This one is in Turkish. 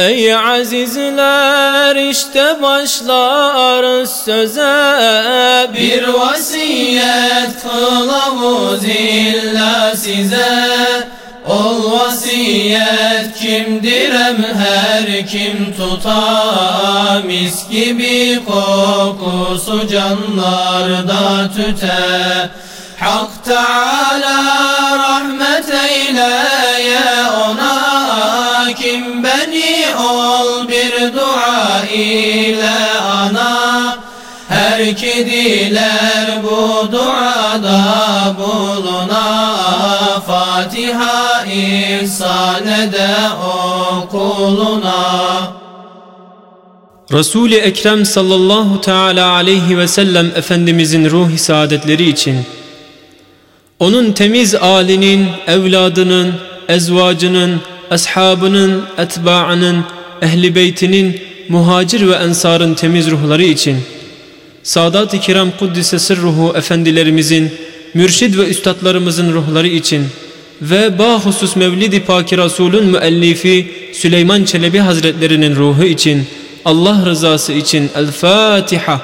Ey azizler işte başlarız söze. Bir vasiyet kılavuz illa size. Ol vasiyet kimdirem her kim tuta Mis gibi kokusu canlarda tüte. Hak Teala rahmet eyleye ona Kim beni ol bir dua ile ana. Her ki bu duada buluna. Fatiha ihsan ede o kuluna. Resul-i Ekrem sallallahu teala aleyhi ve sellem Efendimizin ruhi saadetleri için onun temiz alinin, evladının, ezvacının, ashabının, etbaının, ehli beytinin, muhacir ve ensarın temiz ruhları için Sadat-ı Kiram Kuddise Sırruhu efendilerimizin, mürşid ve üstadlarımızın ruhları için ve bahusus Mevlid-i Paki Resul'ün müellifi Süleyman Çelebi Hazretlerinin ruhu için Allah rızası için El Fatiha